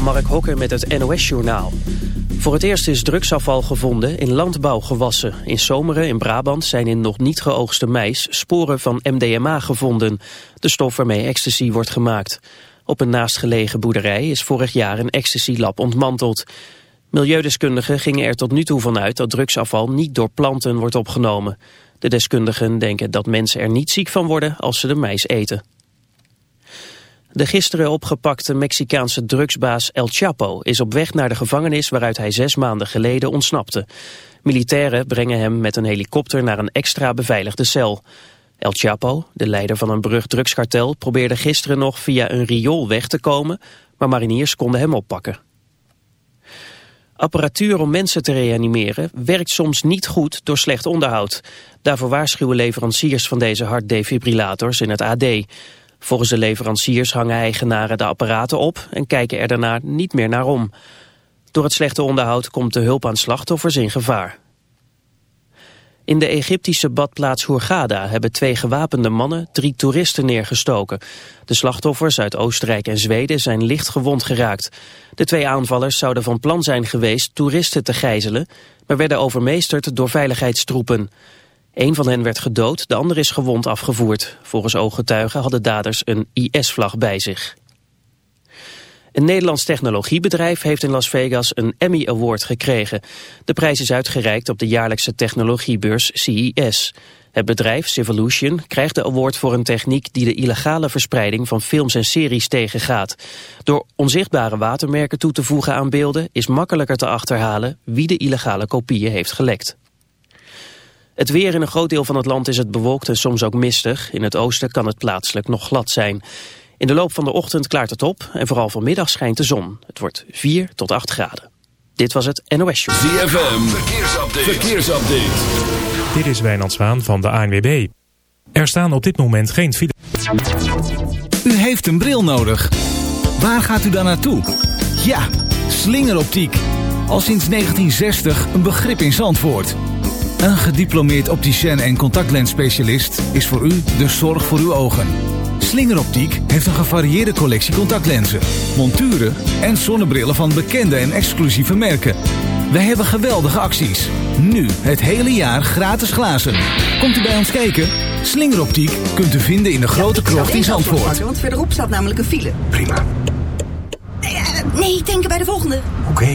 Mark Hokker met het NOS-journaal. Voor het eerst is drugsafval gevonden in landbouwgewassen. In Zomeren in Brabant zijn in nog niet geoogste mais sporen van MDMA gevonden. De stof waarmee ecstasy wordt gemaakt. Op een naastgelegen boerderij is vorig jaar een ecstasy-lab ontmanteld. Milieudeskundigen gingen er tot nu toe vanuit dat drugsafval niet door planten wordt opgenomen. De deskundigen denken dat mensen er niet ziek van worden als ze de mais eten. De gisteren opgepakte Mexicaanse drugsbaas El Chapo is op weg naar de gevangenis waaruit hij zes maanden geleden ontsnapte. Militairen brengen hem met een helikopter naar een extra beveiligde cel. El Chapo, de leider van een brug drugskartel, probeerde gisteren nog via een riool weg te komen, maar mariniers konden hem oppakken. Apparatuur om mensen te reanimeren werkt soms niet goed door slecht onderhoud. Daarvoor waarschuwen leveranciers van deze hartdefibrillators in het AD. Volgens de leveranciers hangen eigenaren de apparaten op en kijken er daarna niet meer naar om. Door het slechte onderhoud komt de hulp aan slachtoffers in gevaar. In de Egyptische badplaats Hurghada hebben twee gewapende mannen drie toeristen neergestoken. De slachtoffers uit Oostenrijk en Zweden zijn licht gewond geraakt. De twee aanvallers zouden van plan zijn geweest toeristen te gijzelen, maar werden overmeesterd door veiligheidstroepen. Een van hen werd gedood, de ander is gewond afgevoerd. Volgens ooggetuigen hadden daders een IS-vlag bij zich. Een Nederlands technologiebedrijf heeft in Las Vegas een Emmy Award gekregen. De prijs is uitgereikt op de jaarlijkse technologiebeurs CES. Het bedrijf, Civolution, krijgt de award voor een techniek die de illegale verspreiding van films en series tegengaat. Door onzichtbare watermerken toe te voegen aan beelden is makkelijker te achterhalen wie de illegale kopieën heeft gelekt. Het weer in een groot deel van het land is het bewolkt en soms ook mistig. In het oosten kan het plaatselijk nog glad zijn. In de loop van de ochtend klaart het op en vooral vanmiddag schijnt de zon. Het wordt 4 tot 8 graden. Dit was het NOS Show. ZFM, verkeersupdate. verkeersupdate. Dit is Wijnand Zwaan van de ANWB. Er staan op dit moment geen file. U heeft een bril nodig. Waar gaat u dan naartoe? Ja, slingeroptiek. Al sinds 1960 een begrip in Zandvoort. Een gediplomeerd opticien en contactlensspecialist is voor u de zorg voor uw ogen. Slingeroptiek heeft een gevarieerde collectie contactlenzen, monturen en zonnebrillen van bekende en exclusieve merken. Wij hebben geweldige acties. Nu het hele jaar gratis glazen. Komt u bij ons kijken? Slingeroptiek kunt u vinden in de grote ja, krocht in Zandvoort. Want verderop staat namelijk een file. Prima. Nee, ik denk bij de volgende. Oké.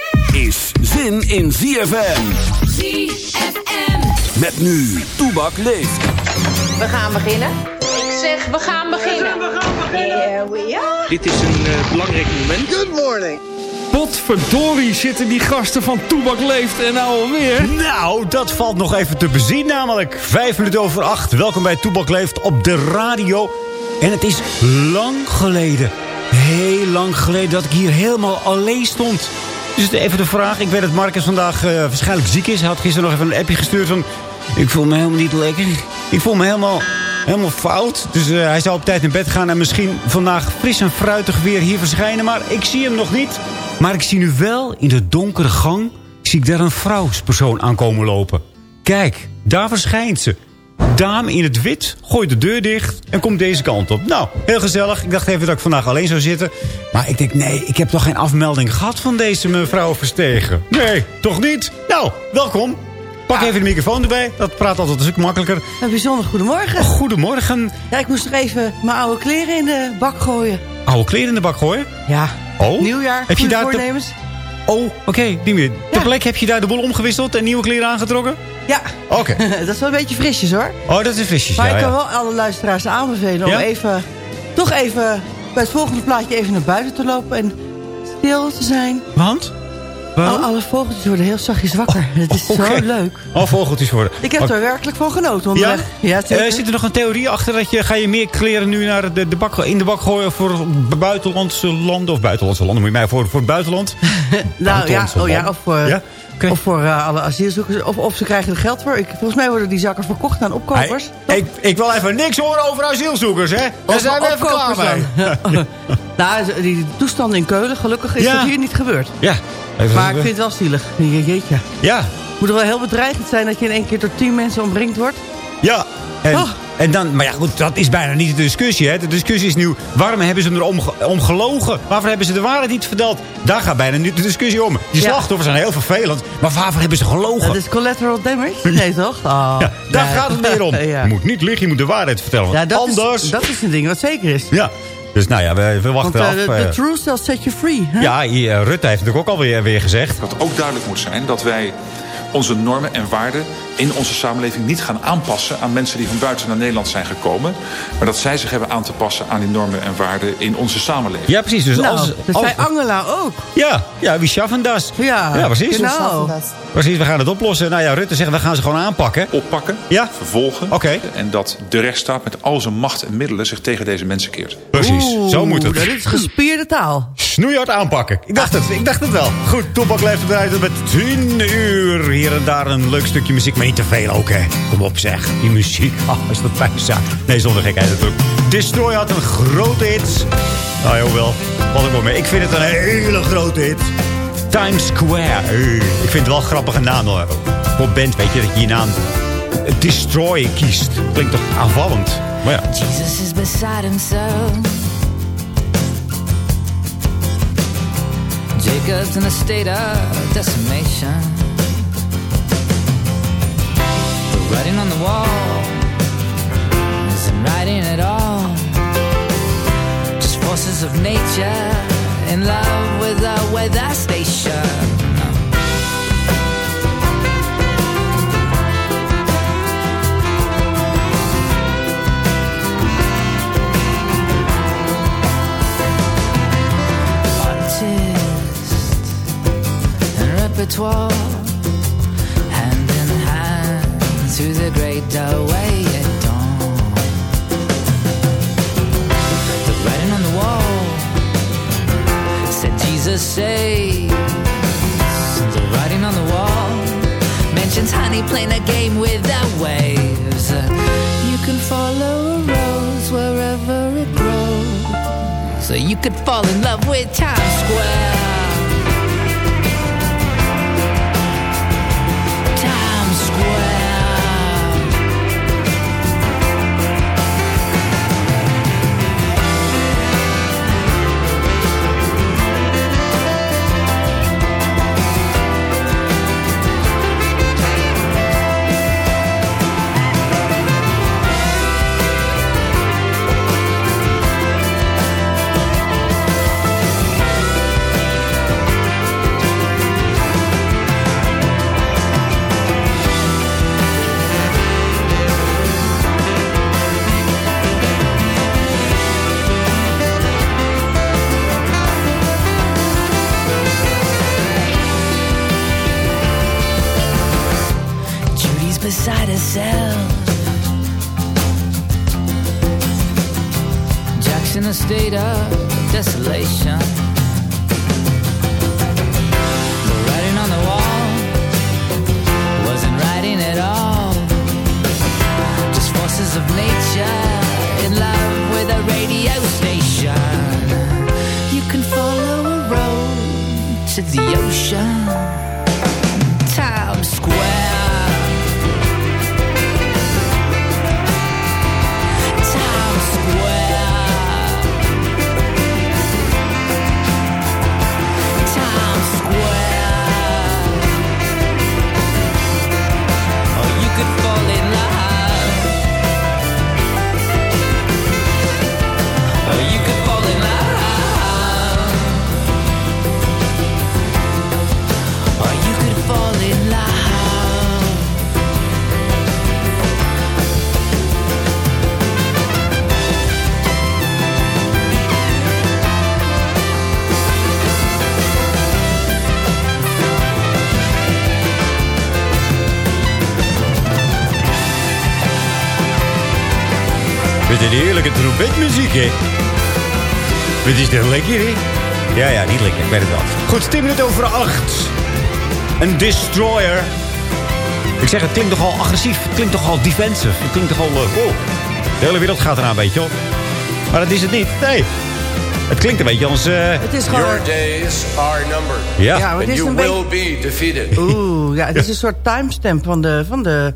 is zin in ZFM. ZFM. Met nu, Toebak leeft. We gaan beginnen. Ik zeg, we gaan beginnen. We gaan beginnen. Here we are. Dit is een uh, belangrijk moment. Good morning. Potverdorie zitten die gasten van Toebak Leeft en nou alweer. Nou, dat valt nog even te bezien namelijk. Vijf minuten over acht. Welkom bij Toebak Leeft op de radio. En het is lang geleden, heel lang geleden... dat ik hier helemaal alleen stond. Dus even de vraag. Ik weet dat Marcus vandaag uh, waarschijnlijk ziek is. Hij had gisteren nog even een appje gestuurd van... Ik voel me helemaal niet lekker. Ik voel me helemaal, helemaal fout. Dus uh, hij zou op tijd in bed gaan en misschien vandaag fris en fruitig weer hier verschijnen. Maar ik zie hem nog niet. Maar ik zie nu wel in de donkere gang... zie ik daar een vrouwspersoon aankomen lopen. Kijk, daar verschijnt ze. Dame in het wit gooit de deur dicht en komt deze kant op. Nou, heel gezellig. Ik dacht even dat ik vandaag alleen zou zitten. Maar ik denk, nee, ik heb toch geen afmelding gehad van deze mevrouw Verstegen. Nee, toch niet? Nou, welkom. Pak even de microfoon erbij. Dat praat altijd een stuk makkelijker. Een bijzonder goedemorgen. Goedemorgen. Ja, ik moest nog even mijn oude kleren in de bak gooien. Oude kleren in de bak gooien? Ja. Oh. Nieuwjaar, Heb je daar te- voornemens. Oh, oké. die meer. Ter plek heb je daar de boel omgewisseld en nieuwe kleren aangetrokken? Ja. Oké. dat is wel een beetje frisjes hoor. Oh, dat is frisjes. Maar ja, ik kan ja. wel alle luisteraars aanbevelen om even, toch even bij het volgende plaatje even naar buiten te lopen en stil te zijn. Want? Alle, alle vogeltjes worden heel zachtjes wakker. Het is zo leuk. Oh, vogeltjes worden. Ik heb Oké. er werkelijk van genoten Ja? onderweg. Ja. Eh, zit er nog een theorie achter dat je ga je meer kleren nu naar de, de bak, in de bak gooien voor buitenlandse landen of buitenlandse landen? Moet je mij voor, voor het buitenland? nou ja, oh ja, landen. of voor, Ja? of voor eh, alle asielzoekers. Of, of ze krijgen er geld voor. Ik, volgens mij worden die zakken verkocht aan opkopers. Hey, ik, ik wil even niks horen over asielzoekers, hè? Daar Of zijn we even klaar mee. nou, die toestanden in Keulen, gelukkig is Ja. dat hier niet gebeurd. Ja. Even- Maar ik vind het wel zielig. Je- Jeetje. Ja. Moet er wel heel bedreigend zijn dat je in één keer door tien mensen omringd wordt. Ja. En, Oh. en dan, maar ja, goed, dat is bijna niet de discussie. Hè? De discussie is nu, waarom hebben ze er om, ge- om gelogen? Waarvoor hebben ze de waarheid niet verteld? Daar gaat bijna niet de discussie om. Die Ja. slachtoffers zijn heel vervelend, maar waarvoor hebben ze gelogen? Dat is collateral damage? Nee, toch? Oh. Ja, daar Nee. gaat het weer om. Ja. Je moet niet liegen, je moet de waarheid vertellen. want dat anders... Is, dat is een ding wat zeker is. Ja. Dus nou ja, we, we wachten Want eh, af. de, eh. the truth shall set you free. Hè? ja, eh, Rutte heeft natuurlijk ook alweer weer gezegd. Dat ook duidelijk moet zijn dat wij onze normen en waarden in onze samenleving niet gaan aanpassen aan mensen die van buiten naar Nederland zijn gekomen. Maar dat zij zich hebben aan te passen aan die normen en waarden in onze samenleving. Ja, precies. Dus nou, als, dat als- zei Angela ook. ja, ja, wie schaffen das? Ja, ja precies. genau. Precies, we gaan het oplossen. Nou ja, Rutte zegt, we gaan ze gewoon aanpakken. Oppakken, Ja. vervolgen. Oké. En dat de rechtsstaat met al zijn macht en middelen zich tegen deze mensen keert. Precies, zo moet het. Dat is gespierde taal. Snoeihard aanpakken. Ik dacht het, ik dacht het wel. Goed, Toepak blijft eruit met 10 uur. Hier en daar een leuk stukje muziek, maar niet te veel ook, hè. Kom op, zeg. Die muziek, oh, is dat fijn zaak. Nee, zonder gekheid natuurlijk. Destroy had een grote hit. Nou, jawel, wat ik wel mee. Ik vind het een hele grote hit. Times Square. Ik vind het wel een grappige naam. hoor. Voor band, weet je, dat je je naam Destroy kiest. Klinkt toch aanvallend. Maar ja. Jesus is beside himself. Jacob's in a state of decimation. Writing on the wall isn't writing at all. Just forces of nature in love with our weather station. repertoire through the great doorway at dawn. The writing on the wall said Jesus saves. The writing on the wall mentions honey playing a game with the waves. You can follow a rose wherever it grows. So you could fall in love with Times Square. Beside herself. Jack's in a state of desolation. The writing on the wall wasn't writing at all. Just forces of nature in love with a radio station. You can follow a road to the ocean. Met een heerlijke trompetmuziek, hè. Wat is dit lekker, hè? Ja, ja, niet lekker. Ik weet het wel. Goed, 10 minuten over 8. Een destroyer. Ik zeg, het klinkt toch al agressief. Het klinkt toch al defensive. Het klinkt toch al... wow. De hele wereld gaat eraan, weet je wel. Maar dat is het niet. Nee. Het klinkt een beetje als... eh, Het is gewoon... Your days are numbered. Ja. Ja, maar het And is you een will be defeated. Oeh, ja, het is een soort timestamp van de, van de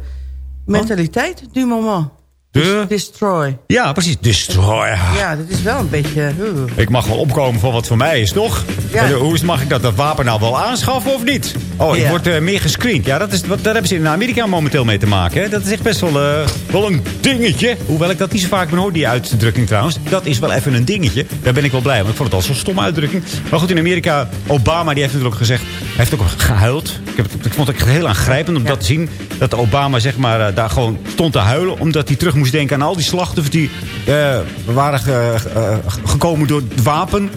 mentaliteit du moment. De? Destroy. Ja, precies. Destroyer. Ja, dat is wel een beetje... Ik mag wel opkomen voor wat voor mij is, toch? Ja. Hoe mag ik dat, dat wapen nou wel aanschaffen of niet? Oh, ik Ja. word eh, meer gescreend. Ja, dat is, wat, daar hebben ze in Amerika momenteel mee te maken. Hè? Dat is echt best wel, eh, wel een dingetje. Hoewel ik dat niet zo vaak ben hoor, die uitdrukking trouwens. Dat is wel even een dingetje. Daar ben ik wel blij om. Ik vond het al zo'n stomme uitdrukking. Maar goed, in Amerika, Obama die heeft natuurlijk gezegd... Hij heeft ook gehuild. Ik, heb, ik vond het echt heel aangrijpend om dat te zien. Dat Obama zeg maar, eh, daar gewoon stond te huilen. Omdat hij terug moest denken aan al die slachtoffers... die waren ge- gekomen door het wapen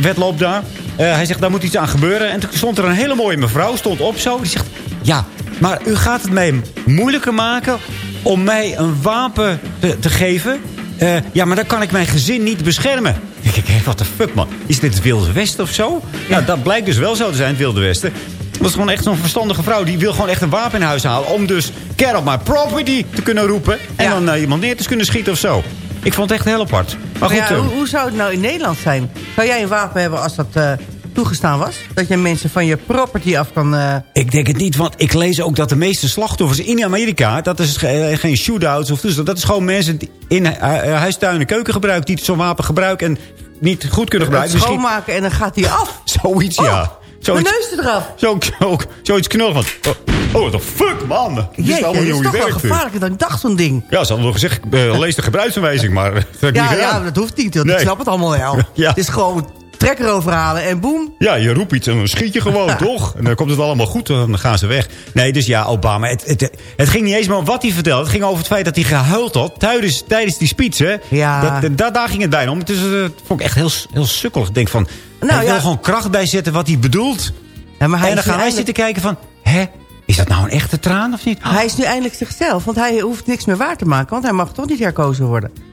wedloop daar. Eh, hij zegt, daar moet iets aan gebeuren. En toen stond er een hele mooie mevrouw, stond op zo. Die zegt, ja, maar u gaat het mij moeilijker maken... om mij een wapen te, te geven. Eh, ja, maar dan kan ik mijn gezin niet beschermen. Ik denk, hé, wat de fuck, man. Is dit het Wilde Westen of zo? Ja, dat blijkt dus wel zo te zijn, het Wilde Westen. Dat is gewoon echt zo'n verstandige vrouw. Die wil gewoon echt een wapen in huis halen. Om dus care of my property te kunnen roepen. En Ja. dan eh, iemand neer te kunnen schieten of zo. Ik vond het echt heel apart. Maar goed, ja, eh, hoe, hoe zou het nou in Nederland zijn? Zou jij een wapen hebben als dat eh, toegestaan was? Dat je mensen van je property af kan... eh, Ik denk het niet, want ik lees ook dat de meeste slachtoffers in Amerika... dat is ge- geen shootouts of toestand. Dat is gewoon mensen die in huis, tuin en keuken gebruiken... die zo'n wapen gebruiken en niet goed kunnen gebruiken. Schoonmaken en dan gaat hij af. zoiets, Oh, ja. Mijn Zoiets, neus eraf. zo, zo, zoiets knul van... Oh, oh, what the fuck, man. Dit is Jeetje, allemaal is hoe je toch wel werkt. gevaarlijker dan ik dacht, zo'n ding. Ja, ze hadden wel gezegd, eh, lees de gebruiksaanwijzing, maar... dat heb ik Ja, niet gedaan. ja, dat hoeft niet. Want Nee. Ik snap het allemaal wel. Ja. Het is gewoon trekker overhalen en boem. Ja, je roept iets en dan schiet je gewoon, toch? En dan komt het allemaal goed en dan gaan ze weg. Nee, dus ja, Obama. Het, het, het ging niet eens meer om wat hij vertelde. Het ging over het feit dat hij gehuild had tijdens, tijdens die speech. Hè? Ja. Dat, dat, daar ging het bijna om. Het is, eh, vond ik echt heel, heel sukkelig. Ik denk van, Nou, hij wil ja. gewoon kracht bijzetten wat hij bedoelt. Ja, maar hij en dan gaan wij zitten kijken van... Hè, is dat nou een echte traan of niet? Hij is nu eindelijk zichzelf, want hij hoeft niks meer waar te maken. Want hij mag toch niet herkozen worden.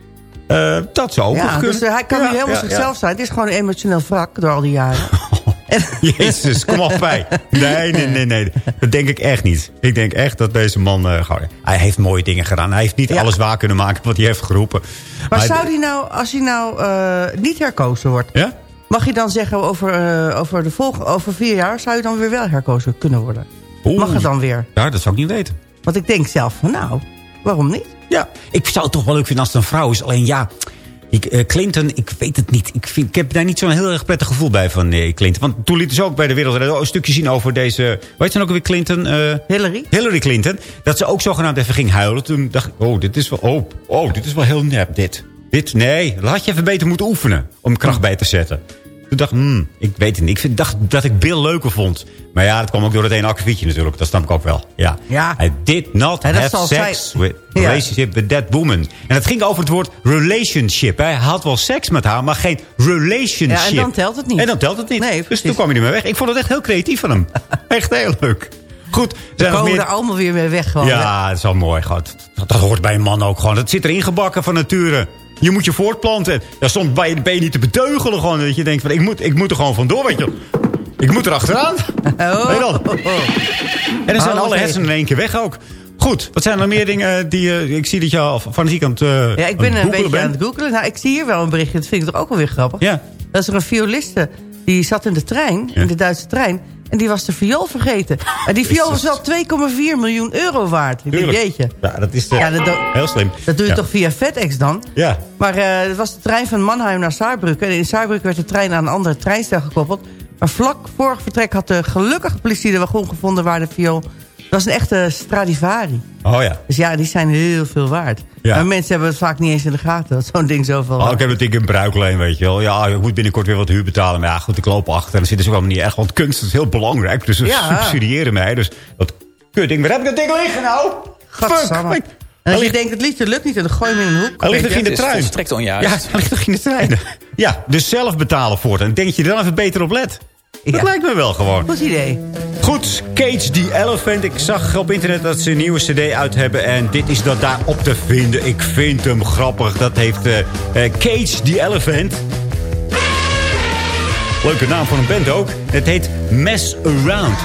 Eh, dat zou ook Ja, dus hij kan Ja, nu helemaal ja, zichzelf zijn. Het is gewoon een emotioneel wrak door al die jaren. En- ja. Jezus, kom op bij. Nee, nee, nee, nee. Dat denk ik echt niet. Ik denk echt dat deze man... gewoon- hij heeft mooie dingen gedaan. Hij heeft niet Ja. alles waar kunnen maken wat hij heeft geroepen. maar zou hij nou, als hij nou eh, niet herkozen wordt... Ja? mag je dan zeggen over, over, de volgende, over vier jaar... zou je dan weer wel herkozen kunnen worden? Oeh. Mag het dan weer? Ja, dat zou ik niet weten. Want ik denk zelf van nou, waarom niet? Ja, ik zou het toch wel leuk vinden als het een vrouw is. Alleen ja, ik, eh, Clinton, ik weet het niet. Ik, vind, ik heb daar niet zo'n heel erg prettig gevoel bij van eh, Clinton. Want toen lieten ze ook bij de wereld een stukje zien over deze... Weet je dan ook weer Clinton? eh, Hillary? Hillary Clinton. Dat ze ook zogenaamd even ging huilen. Toen dacht ik, oh, dit is wel, oh, oh, dit is wel heel nep, dit. Dit, nee, had je even beter moeten oefenen om kracht bij te zetten. Toen dacht ik, hmm, ik weet het niet. Ik vind, dacht dat ik Bill leuker vond. Maar ja, dat kwam ook door het ene akkefietje natuurlijk. Dat snap ik ook wel. Ja. Ja. I did not have sex zij- with Ja. relationship with that woman. En het ging over het woord relationship. Hij had wel seks met haar, maar geen relationship. Ja, en dan telt het niet. En dan telt het niet. Nee, dus toen kwam hij niet meer weg. Ik vond het echt heel creatief van hem. echt heel leuk. Goed. We zijn nog komen meer- er allemaal weer mee weg gewoon. hè? ja, dat is wel mooi. God. Dat, dat hoort bij een man ook gewoon. Dat zit erin gebakken van nature. Je moet je voortplanten. Ja, soms ben je, niet te beteugelen gewoon. Dat je denkt van, ik moet, ik moet er gewoon vandoor, weet je. Ik moet er achteraan. Oh, Weet je dan? oh, oh. En dan zijn Alles alle hersenen in één keer weg ook. Goed, wat zijn er meer dingen die... eh, ik zie dat je al aan het uh, Ja, ik ben een beetje aan het googelen. Nou, ik zie hier wel een berichtje. Dat vind ik toch ook wel weer grappig. Ja. Dat is er een violiste. Die zat in de trein, Ja. in de Duitse trein. En die was de viool vergeten. En die viool was wel 2,4 miljoen euro waard. Ik denk, Tuurlijk. jeetje. Ja, dat is eh, Ja, dat heel slim. Dat doe je Ja. toch via FedEx dan? Ja. Maar eh, het was de trein van Mannheim naar Saarbrücken. En in Saarbrücken werd de trein aan een andere treinstel gekoppeld. Maar vlak voor het vertrek had de gelukkige politie de wagon gevonden waar de viool... Dat was een echte Stradivari. Oh ja. Dus ja, die zijn heel veel waard. Ja. Maar mensen hebben het vaak niet eens in de gaten. Dat zo'n ding zoveel Oh, waard ik heb het ding in bruikleen, weet je wel. Ja, ik moet binnenkort weer wat huur betalen. Maar ja, goed, ik loop achter. En dan zitten ze ook allemaal niet echt. Want kunst is heel belangrijk. Dus ze Ja. subsidiëren mij. Dus dat kutding. Waar heb ik dat ding liggen nou? En als je denkt, het liedje lukt niet, en dan gooi je hem in een hoek. Hij ligt toch in de Het is trein? volstrekt Ja, hij ligt toch in de trein? Ja, dus zelf betalen voor het. En denk je er dan even beter op let? Dat lijkt me wel gewoon. Goed idee. Goed, Cage the Elephant. Ik zag op internet dat ze een nieuwe cd uit hebben. En dit is dat daar op te vinden. Ik vind hem grappig. Dat heeft eh, eh, Cage the Elephant. Leuke naam van een band ook. Het heet Mess Around.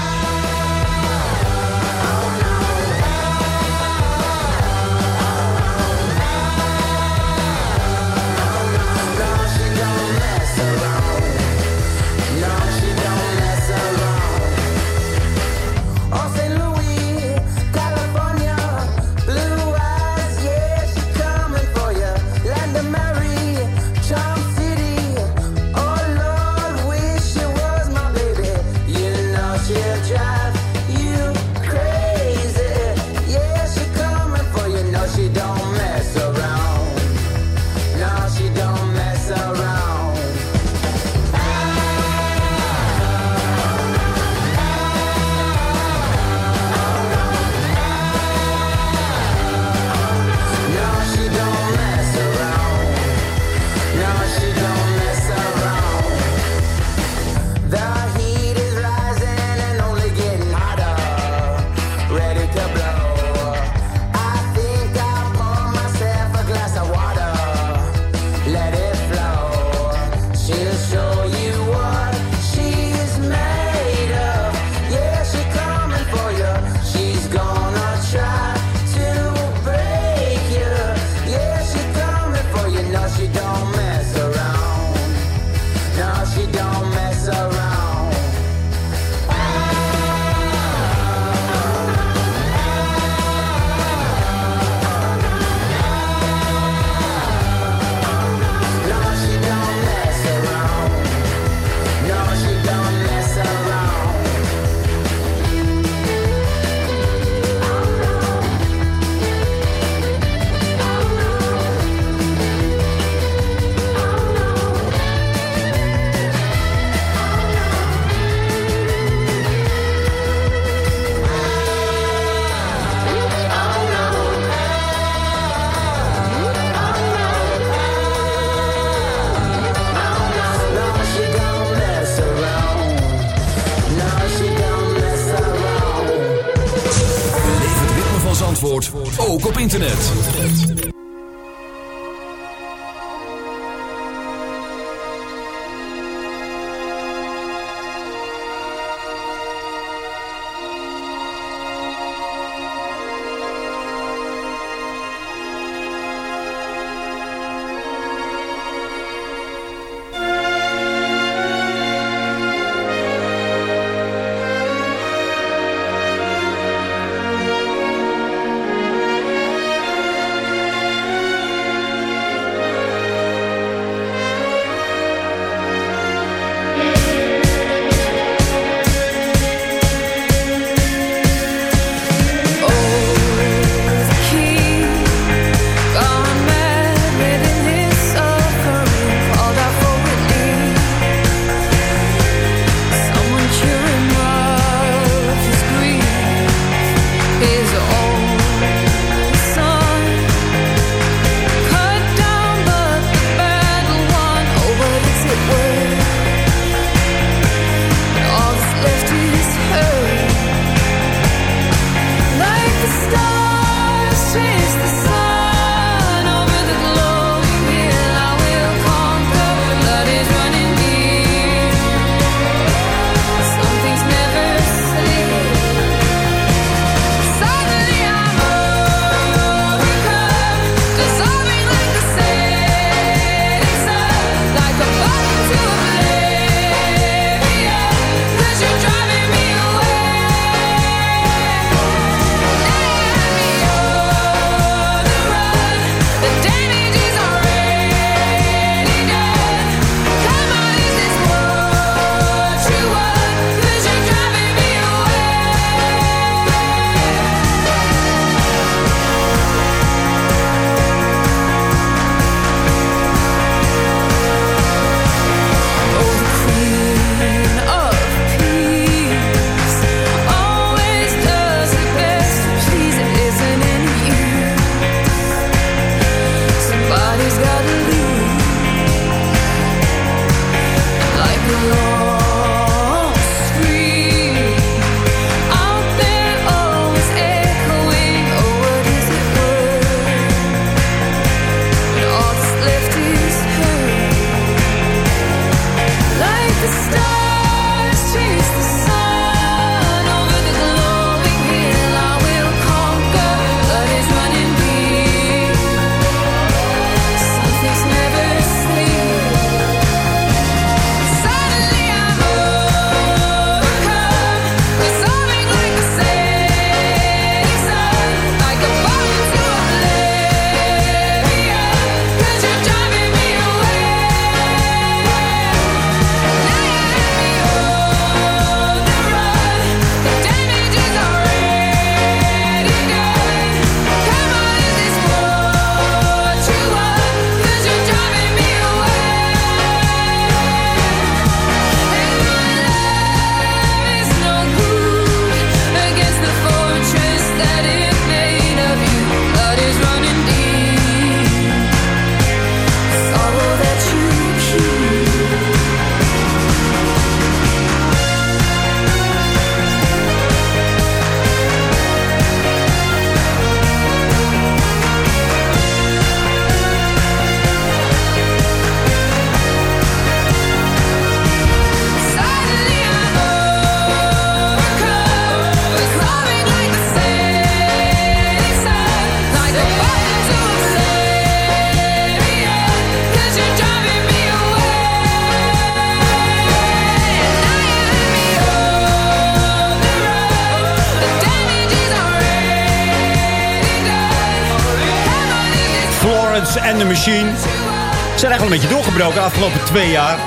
Beetje doorgebroken afgelopen twee jaar.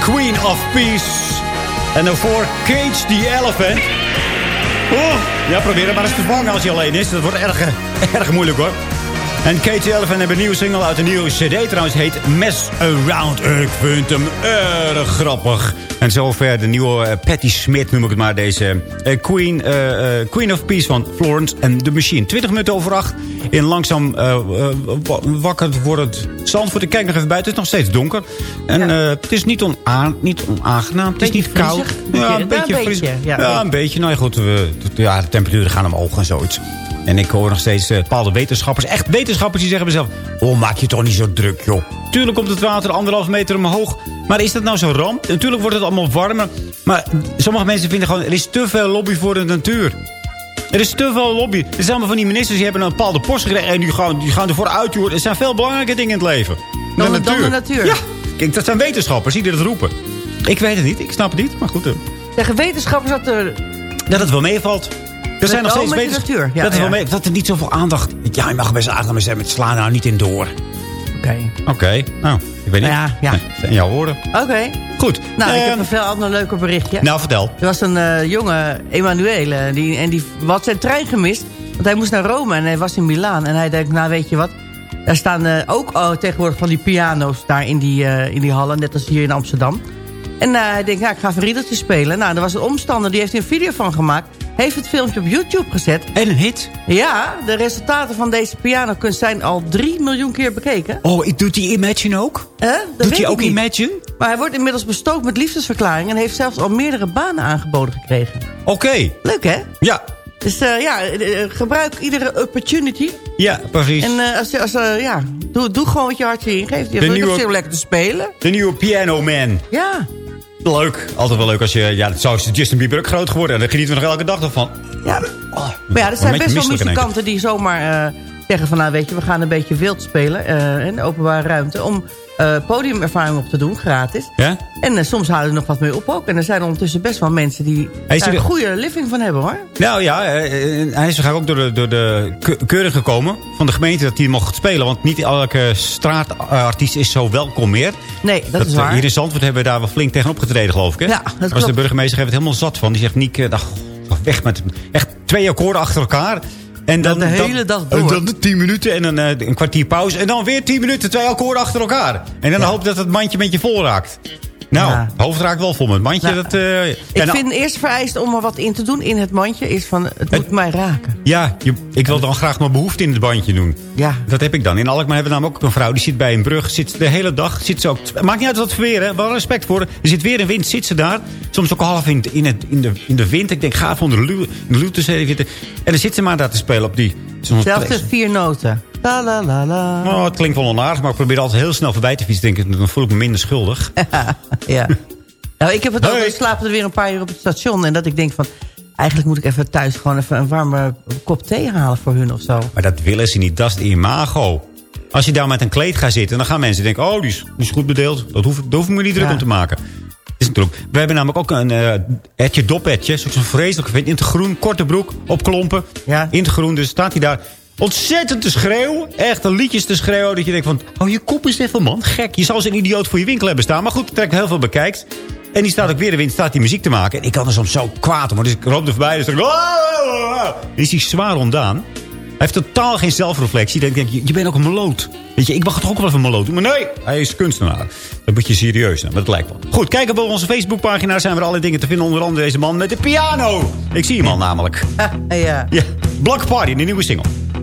Queen of Peace. En daarvoor Cage the Elephant. Oh, ja, probeer het maar eens te vangen als je alleen is. Dat wordt erg, eh, erg moeilijk hoor. En Cage the Elephant hebben een nieuwe single uit een nieuwe cd. Trouwens heet Mess Around. Ik vind hem erg grappig. En zover de nieuwe eh, Patty Smith noem ik het maar. Deze eh, Queen, eh, Queen of Peace van Florence and the Machine. 20 minuten over acht. In langzaam wa- wakker wordend Zandvoort. Ik kijk nog even buiten. Het is nog steeds donker. En het is niet, ona niet onaangenaam. Het is niet koud. Ja, een beetje fris. Ja, een beetje. Nou ja, goed. We, ja, de temperaturen gaan omhoog en zoiets. En ik hoor nog steeds eh, bepaalde wetenschappers, echt wetenschappers, die zeggen bij zichzelf... Oh, maak je toch niet zo druk, joh. Tuurlijk komt het water anderhalf meter omhoog. Maar is dat nou zo ramp? Natuurlijk wordt het allemaal warmer. Maar sommige mensen vinden gewoon... Er is te veel lobby voor de natuur. Er is te veel lobby. Er zijn allemaal van die ministers die hebben een bepaalde post gekregen... en die gaan, die gaan ervoor uit, joh. Er zijn veel belangrijke dingen in het leven. Dan de- dan de natuur. Ja, kijk, dat zijn wetenschappers die dat roepen. Ik weet het niet, ik snap het niet, maar goed... eh, Zeggen wetenschappers dat er... dat het wel meevalt. Er zijn nog steeds natuur. Ja, dat, er ja. wel dat er niet zoveel aandacht... Ja, je mag best aandacht met met slaan nou niet in door. Oké. Oké, nou, ik weet niet. Ja, ja. Nee, dat zijn jouw woorden. Oké. Goed. Nou, ik ehm, heb een veel ander leuker berichtje. Nou, vertel. Er was een eh, jonge Emanuele die, en die had zijn trein gemist. Want hij moest naar Rome en hij was in Milaan. En hij denkt, nou weet je wat... Er staan eh, ook oh, tegenwoordig van die piano's daar in die, eh, in die hallen. Net als hier in Amsterdam. En eh, hij denkt, nou, ik ga even riedeltje spelen. Nou, er was een omstander, die heeft er een video van gemaakt. Heeft het filmpje op YouTube gezet. En een hit. Ja, de resultaten van deze pianokunst zijn al 3 miljoen keer bekeken. Oh, doet die Imagine ook? Hè? Dat Doet hij ook niet. Imagine? Maar hij wordt inmiddels bestookt met liefdesverklaringen... en heeft zelfs al meerdere banen aangeboden gekregen. Oké. Leuk, hè? Ja. Dus eh, ja, eh, eh, gebruik iedere opportunity. Ja, precies. En eh, als, je- als, eh, ja, doe, doe gewoon wat je hartje ingeeft. Je hebt lekker te spelen. De nieuwe Piano Man. Ja. Leuk. Altijd wel leuk als je... Ja, dat zou Justin Bieber ook groot geworden. En daar genieten we nog elke dag van. Ja. Oh, Maar ja, er zijn best wel muzikanten die zomaar eh, zeggen van... nou weet je, we gaan een beetje wild spelen eh, in de openbare ruimte... om eh, podiumervaring op te doen, gratis. Ja? En eh, soms houden we nog wat mee op ook. En er zijn ondertussen best wel mensen die Hij daar een goede living van hebben, hoor. Nou ja, eh, hij is ook door de, door de ke- keuring gekomen van de gemeente dat hij mocht spelen. Want niet elke straatartiest is zo welkom meer. Nee, dat, is waar. Hier in Zandvoort hebben we daar wel flink tegen opgetreden, geloof ik. Hè? Ja, dat klopt. de burgemeester heeft het helemaal zat van. Die zegt, Niek, eh, ach, weg met echt twee akkoorden achter elkaar. En dan, de hele dag door. En dan tien minuten en dan eh, een kwartier pauze. En dan weer tien minuten, twee akkoorden achter elkaar. En dan hoop dat het mandje met je vol raakt. Nou, Ja. hoofd raakt wel vol met het mandje. Nou, dat, eh, Ik nou- vind eerst vereist om er wat in te doen in het mandje... is van, het moet mij raken. Ja, je, ik wil dan graag mijn behoefte in het bandje doen. Ja. Dat heb ik dan. In Alkmaar hebben we namelijk ook een vrouw. Die zit bij een brug. Zit de hele dag. Zit ze ook, maakt niet uit wat voor weer. Hè. Wel respect voor. Er zit weer een wind. Zit ze daar. Soms ook half in, in, het, in, de, in de wind. Ik denk, ga onder de lu- in de zitten. En dan zit ze maar daar te spelen op die... zo'n Zelfs plek. de vier noten. La la la la. Oh, het klinkt wel onaardig. Maar ik probeer altijd heel snel voorbij te fietsen. Denk ik, dan voel ik me minder schuldig. ja. Nou, ik heb het ook. Slapen er weer een paar uur op het station. En dat ik denk van... Eigenlijk moet ik even thuis gewoon even een warme kop thee halen voor hun of zo. Maar dat willen ze niet. Dat is de imago. Als je daar met een kleed gaat zitten... dan gaan mensen denken... oh, die is, die is goed bedeeld. Dat hoef, daar hoef ik me niet druk Ja. om te maken. Is natuurlijk. We hebben namelijk ook een eh etje dopetje. Zo'n vreselijk vind. In het groen, korte broek, opklompen. Ja. In het groen. Dus staat hij daar ontzettend te schreeuwen. Echt een liedjes te schreeuwen. Dat je denkt van... oh, je kop is even man. Gek. Je zal als een idioot voor je winkel hebben staan. Maar goed, het trekt heel veel bekijkt. En die staat ook weer in de wind. Staat die muziek te maken. En ik kan er soms zo kwaad om. Dus ik roep er voorbij. Dus ik... Dan is hij zwaar ontdaan. Hij heeft totaal geen zelfreflectie. Dan denk je, je bent ook een meloot. Weet je, ik mag toch ook wel even meloot doen. Maar nee, hij is kunstenaar. Dat moet je serieus zijn, maar dat lijkt wel. Goed, kijk op onze Facebookpagina. zijn er alle dingen te vinden. Onder andere deze man met de piano. Ik zie hem al namelijk. ja. Ja, Block Party, de nieuwe single.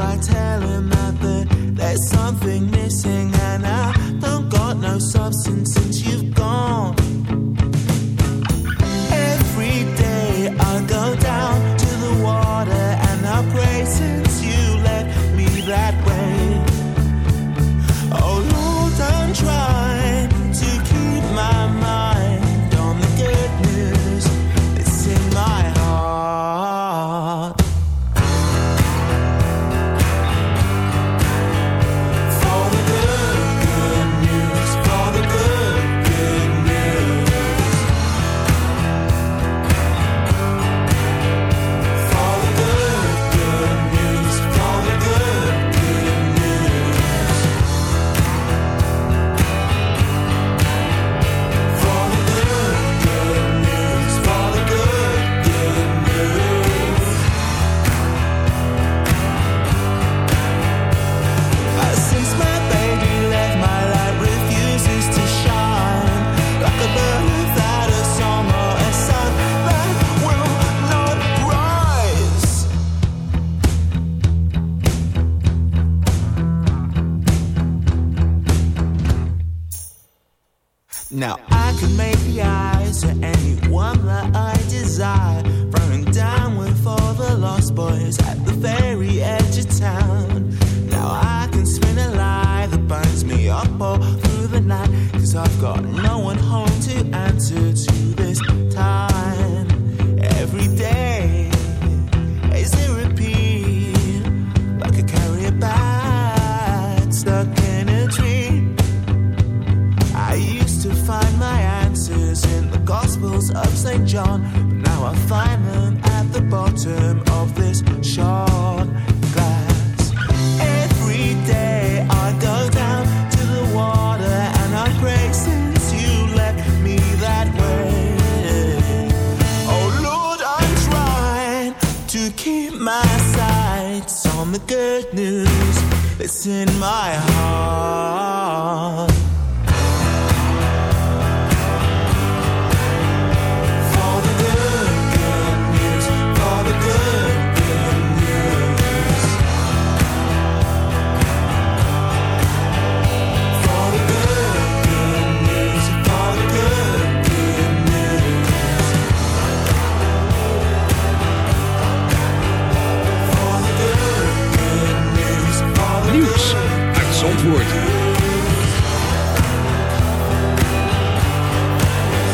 I tell him that, that there's something missing and I don't got no substance since you've gone? Every day I go down.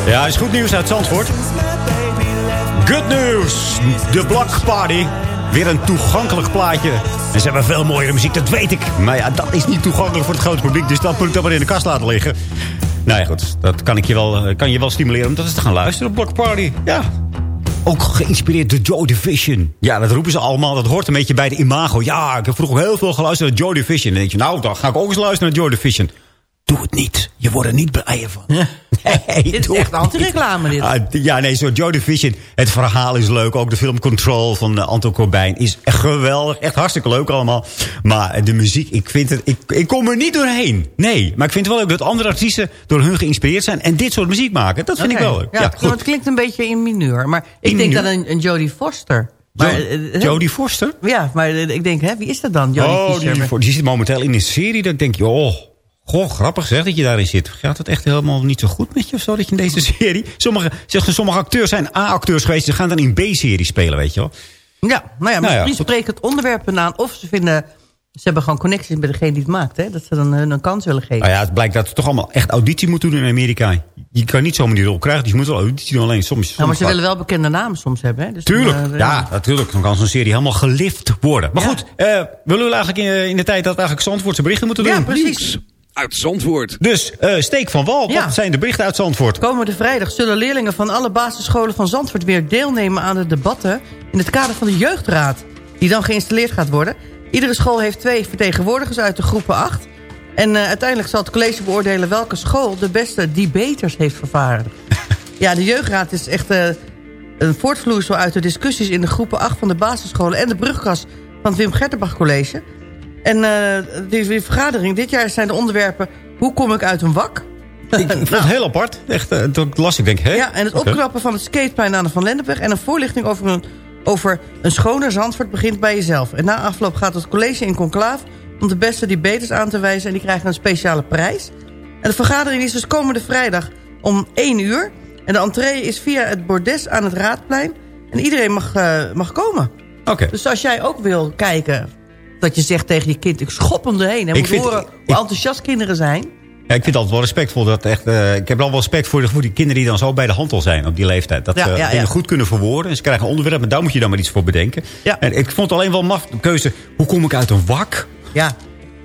Ja, is goed nieuws uit Zandvoort. Good news! De Block Party. Weer een toegankelijk plaatje. En ze hebben veel mooiere muziek, dat weet ik. Maar ja, dat is niet toegankelijk voor het grote publiek. Dus dat moet ik dan maar in de kast laten liggen. Nou ja, goed. Dat kan, ik je, wel, eh, kan je wel stimuleren om dat eens te gaan luisteren op Block Party. Ja. Ook geïnspireerd door Joy Division. Ja, dat roepen ze allemaal. Dat hoort een beetje bij de imago. Ja, ik heb vroeger heel veel geluisterd naar Joy Division. En dan denk je, nou, dan ga ik ook eens luisteren naar Joy Division. Doe het niet. Je wordt er niet blij van. Nee, Dit is echt anti-reclame dit. Ah, ja, nee, zo Joy Division. Het verhaal is leuk. Ook de film Control van uh, Anton Corbijn is echt geweldig. Echt hartstikke leuk allemaal. Maar eh, de muziek, ik vind het... Ik, ik kom er niet doorheen. Nee, maar ik vind het wel leuk dat andere artiesten door hun geïnspireerd zijn. En dit soort muziek maken. Dat vind ik wel leuk. Ja, want goed. het klinkt een beetje in mineur. Maar ik In denk mineur? dan een, een Jodie Foster. Maar, eh, hè? Jodie Foster? Ja, maar eh, ik denk, hè, wie is dat dan? Jodie oh, die, die zit momenteel in een serie dat ik denk, joh... Goh, grappig zeg dat je daarin zit. Gaat het echt helemaal niet zo goed met je of zo dat je in deze serie... Sommige, zeg, sommige acteurs zijn A-acteurs geweest. Ze gaan dan in B-serie spelen, weet je wel. Ja, nou ja, Nou ja, misschien goed. spreekt het onderwerp aan. Of ze vinden, ze hebben gewoon connecties met degene die het maakt. Hè? Dat ze dan hun een kans willen geven. Nou ja, het blijkt dat ze toch allemaal echt auditie moeten doen in Amerika. Je kan niet zomaar die rol krijgen, dus je moet wel auditie doen. Alleen soms... Ja, maar ze willen wel bekende namen soms hebben. Hè? Dus Tuurlijk, dan, eh, ja, natuurlijk. Dan kan zo'n serie helemaal gelift worden. Maar goed, eh willen we eigenlijk in, in de tijd dat we eigenlijk Zandvoortse berichten moeten doen? Ja, precies. Uit Zandvoort. Dus, eh, steek van wal. Ja. Wat zijn de berichten uit Zandvoort? Komende vrijdag zullen leerlingen van alle basisscholen van Zandvoort... weer deelnemen aan de debatten in het kader van de jeugdraad... die dan geïnstalleerd gaat worden. Iedere school heeft twee vertegenwoordigers uit de groepen 8. En eh, uiteindelijk zal het college beoordelen... welke school de beste debaters heeft vervaardigd. ja, de jeugdraad is echt eh, een voortvloeisel uit de discussies... in de groepen 8 van de basisscholen... en de brugklas van het Wim Gertenbach College. En die, die vergadering, dit jaar zijn de onderwerpen... hoe kom ik uit een wak... Ik vond het heel apart. Echt, eh, toen las ik denk, hè? Ja, en het opknappen van het skateplein aan de Van Lennepweg... en een voorlichting over een, over een schone Zandvoort begint bij jezelf. En na afloop gaat het college in conclaaf... om de beste debaters aan te wijzen... en die krijgen een speciale prijs. En de vergadering is dus komende vrijdag om 1 uur. En de entree is via het bordes aan het Raadplein. En iedereen mag, eh, mag komen. Oké. Dus als jij ook wil kijken... dat je zegt tegen je kind, ik schop hem erheen... en Ik moet vind- horen hoe enthousiast kinderen zijn... Ja, ik vind het altijd wel respectvol. Dat echt, eh, ik heb wel wel respect voor, de- voor die kinderen die dan zo bij de hand al zijn op die leeftijd. Dat ze ja, dingen goed kunnen verwoorden. En ze krijgen een onderwerp, maar daar moet je dan maar iets voor bedenken. En ik vond het alleen wel maf de keuze. Hoe kom ik uit een wak? Ja.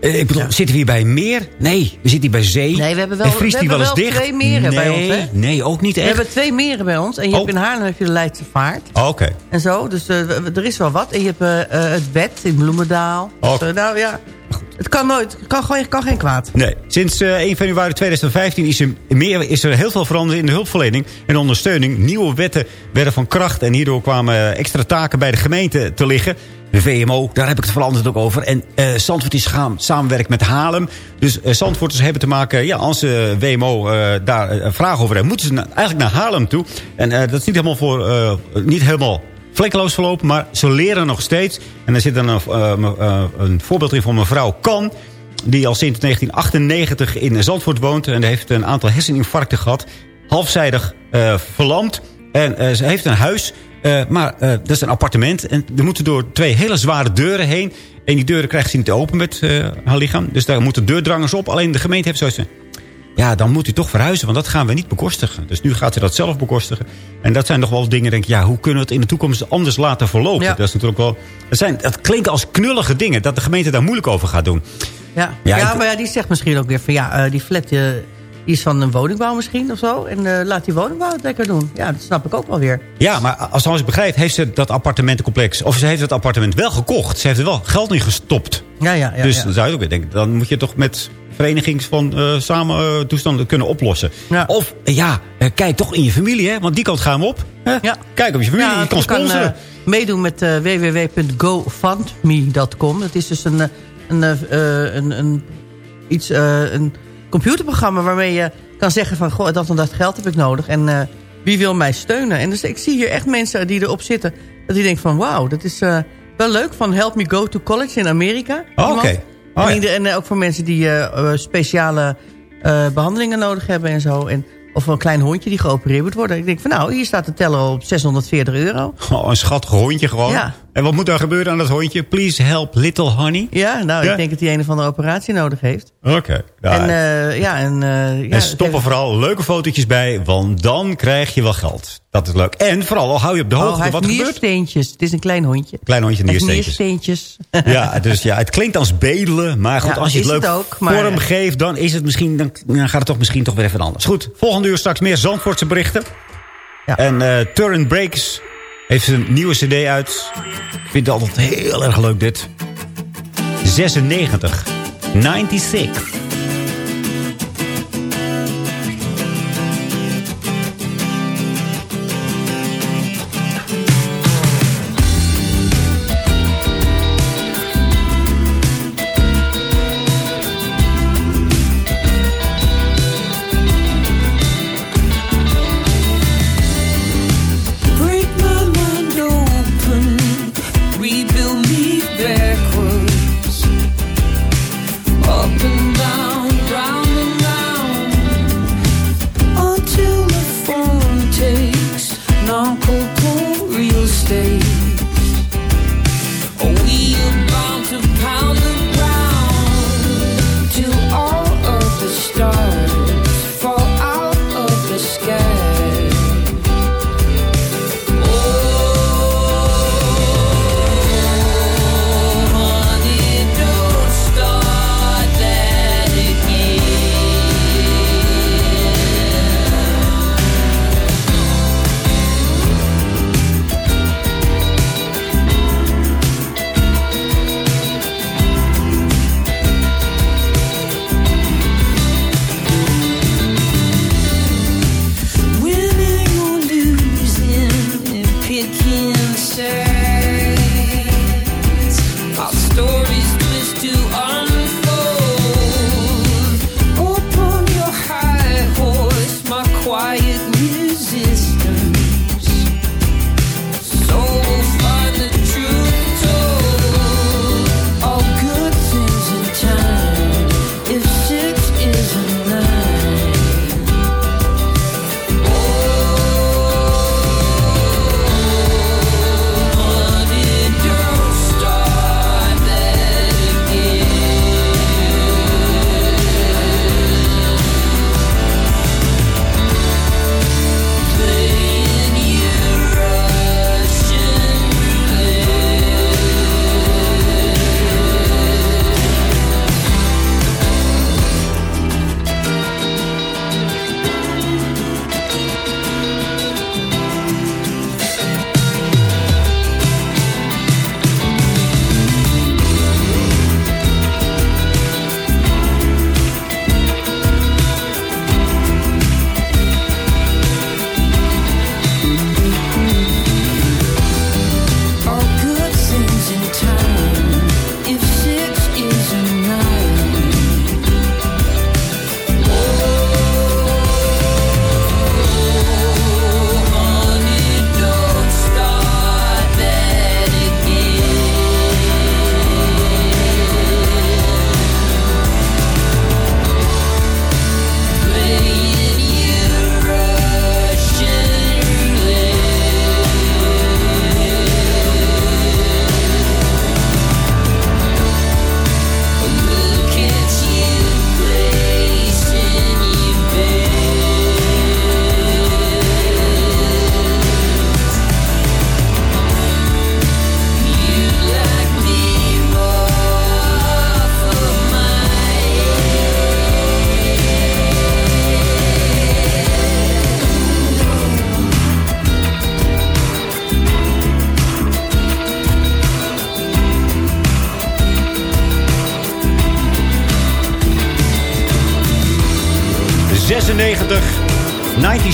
Eh, Ik bedoel, zitten we hier bij een meer? Nee, we zitten hier bij zee. Nee, we hebben wel, en vriest we die wel eens dicht? twee meren nee, bij ons, hè? Nee, ook niet We echt. hebben twee meren bij ons. En je Oh. hebt in Haarlem heb je de Leidse Vaart. Oh, Oké. En zo, dus eh, er is wel wat. En je hebt eh, het bed in Bloemendaal. Dus, Oké. eh, nou ja, het kan nooit, het kan, gewoon, kan geen kwaad. Nee, sinds eh, 1 februari 2015 is er, meer, is er heel veel veranderd in de hulpverlening en ondersteuning. Nieuwe wetten werden van kracht en hierdoor kwamen extra taken bij de gemeente te liggen. De VMO, daar heb ik het vooral ook over. En eh Zandvoort is gaan samenwerken met Haarlem. Dus eh Zandvoorters hebben te maken, ja, als WMO eh, daar eh, een vraag over hebben, moeten ze eigenlijk naar Haarlem toe. En dat is niet helemaal, voor, niet helemaal vlekkeloos verlopen, maar ze leren nog steeds. En er zit dan een, een voorbeeld in van mevrouw Kan. die al sinds 1998 in Zandvoort woont. En heeft een aantal herseninfarcten gehad. Halfzijdig verlamd. En ze heeft een huis, eh, maar eh, dat is een appartement. En er moeten door twee hele zware deuren heen. En die deuren krijgt ze niet open met eh, haar lichaam. Dus daar moeten deurdrangers op. Alleen de gemeente heeft zoiets van... Ja, dan moet u toch verhuizen, want dat gaan we niet bekostigen. Dus nu gaat ze dat zelf bekostigen. En dat zijn nog wel dingen, denk ik, ja, hoe kunnen we het in de toekomst anders laten verlopen? Ja. Dat is natuurlijk wel... Dat, zijn, dat klinkt als knullige dingen, dat de gemeente daar moeilijk over gaat doen. Ja, Ja, maar ja, die zegt misschien ook weer van... ja, die flat die is van een woningbouw misschien of zo. En eh, laat die woningbouw het lekker doen. Ja, dat snap ik ook wel weer. Ja, maar als ik begrijp, heeft ze dat appartementencomplex... of ze heeft het appartement wel gekocht. Ze heeft er wel geld in gestopt. Ja, ja, ja. dus ja. dan zou je ook weer denken... dan moet je toch met verenigings van eh, samen eh, toestanden kunnen oplossen. Of, eh, ja, kijk toch in je familie, hè, want die kant gaan we op. Hè? Kijk op je familie, Ja, je kan sponsoren. meedoen met www.gofundme.com. Dat is dus een, een, een, een, iets, een computerprogramma waarmee je kan zeggen van... Goh, dat en dat geld heb ik nodig en eh, wie wil mij steunen? En dus ik zie hier echt mensen die erop zitten... dat die denken van wauw, dat is eh, wel leuk van Help Me Go to College in Amerika. Oh, oké. Oh, en, ja. die- en eh, ook voor mensen die speciale eh, behandelingen nodig hebben en zo. En, of een klein hondje die geopereerd moet worden. Ik denk van nou, hier staat de teller op 640 euro. Oh, een schattig hondje gewoon. Ja. En wat moet daar gebeuren aan dat hondje? Please help little honey. Ja, nou, Ja? ik denk dat hij een of andere operatie nodig heeft. Oké. Ja, en eh, ja, en... eh, ja, en stop er vooral leuke fotootjes bij, want dan krijg je wel geld. Dat is leuk. En vooral al hou je op de Oh, hoogte hij wat heeft gebeurt. niersteentjes. Het is een klein hondje. Klein hondje, niersteentjes. Ja, dus ja, het klinkt als bedelen. Maar goed, Ja, als je het leuk het ook, maar- vorm geeft, dan, is het misschien, dan, dan gaat het toch misschien toch weer even anders. Goed, volgende uur straks meer Zandvoortse berichten. En eh Turn Breaks heeft een nieuwe cd uit. Ik vind het altijd heel erg leuk dit. 96. 96.